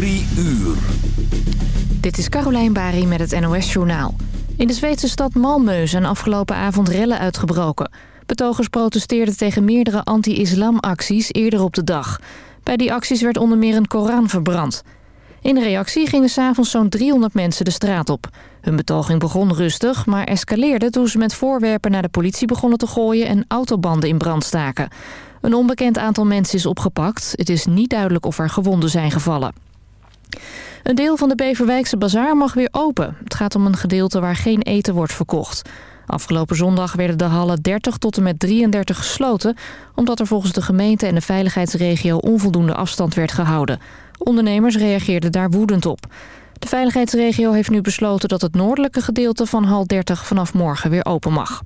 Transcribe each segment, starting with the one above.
Uur. Dit is Carolijn Bari met het NOS Journaal. In de Zweedse stad Malmö zijn afgelopen avond rellen uitgebroken. Betogers protesteerden tegen meerdere anti-islam-acties eerder op de dag. Bij die acties werd onder meer een Koran verbrand. In reactie gingen s'avonds zo'n 300 mensen de straat op. Hun betoging begon rustig, maar escaleerde toen ze met voorwerpen naar de politie begonnen te gooien en autobanden in brand staken. Een onbekend aantal mensen is opgepakt. Het is niet duidelijk of er gewonden zijn gevallen. Een deel van de Beverwijkse bazaar mag weer open. Het gaat om een gedeelte waar geen eten wordt verkocht. Afgelopen zondag werden de hallen 30 tot en met 33 gesloten... omdat er volgens de gemeente en de veiligheidsregio onvoldoende afstand werd gehouden. Ondernemers reageerden daar woedend op. De veiligheidsregio heeft nu besloten dat het noordelijke gedeelte van hal 30 vanaf morgen weer open mag.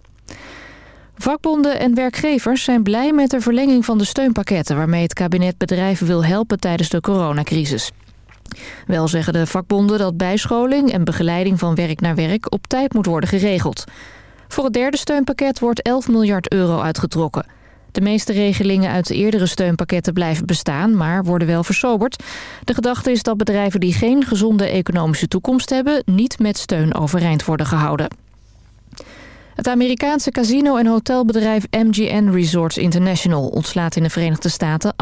Vakbonden en werkgevers zijn blij met de verlenging van de steunpakketten... waarmee het kabinet bedrijven wil helpen tijdens de coronacrisis. Wel zeggen de vakbonden dat bijscholing en begeleiding van werk naar werk op tijd moet worden geregeld. Voor het derde steunpakket wordt 11 miljard euro uitgetrokken. De meeste regelingen uit de eerdere steunpakketten blijven bestaan, maar worden wel versoberd. De gedachte is dat bedrijven die geen gezonde economische toekomst hebben... niet met steun overeind worden gehouden. Het Amerikaanse casino- en hotelbedrijf MGM Resorts International ontslaat in de Verenigde Staten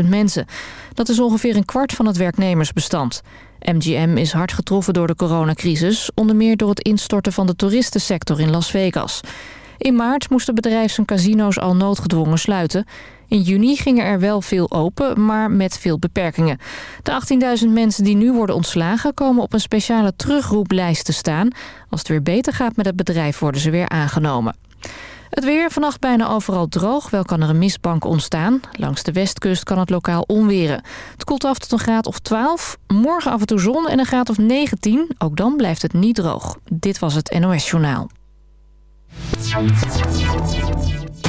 18.000 mensen. Dat is ongeveer een kwart van het werknemersbestand. MGM is hard getroffen door de coronacrisis, onder meer door het instorten van de toeristensector in Las Vegas. In maart moest het bedrijf zijn casino's al noodgedwongen sluiten. In juni gingen er wel veel open, maar met veel beperkingen. De 18.000 mensen die nu worden ontslagen komen op een speciale terugroeplijst te staan. Als het weer beter gaat met het bedrijf worden ze weer aangenomen. Het weer vannacht bijna overal droog, wel kan er een mistbank ontstaan. Langs de westkust kan het lokaal onweren. Het koelt af tot een graad of 12. Morgen af en toe zon en een graad of 19. Ook dan blijft het niet droog. Dit was het NOS Journaal.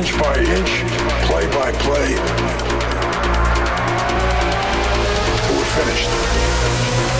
Inch by inch, play by play. We're finished.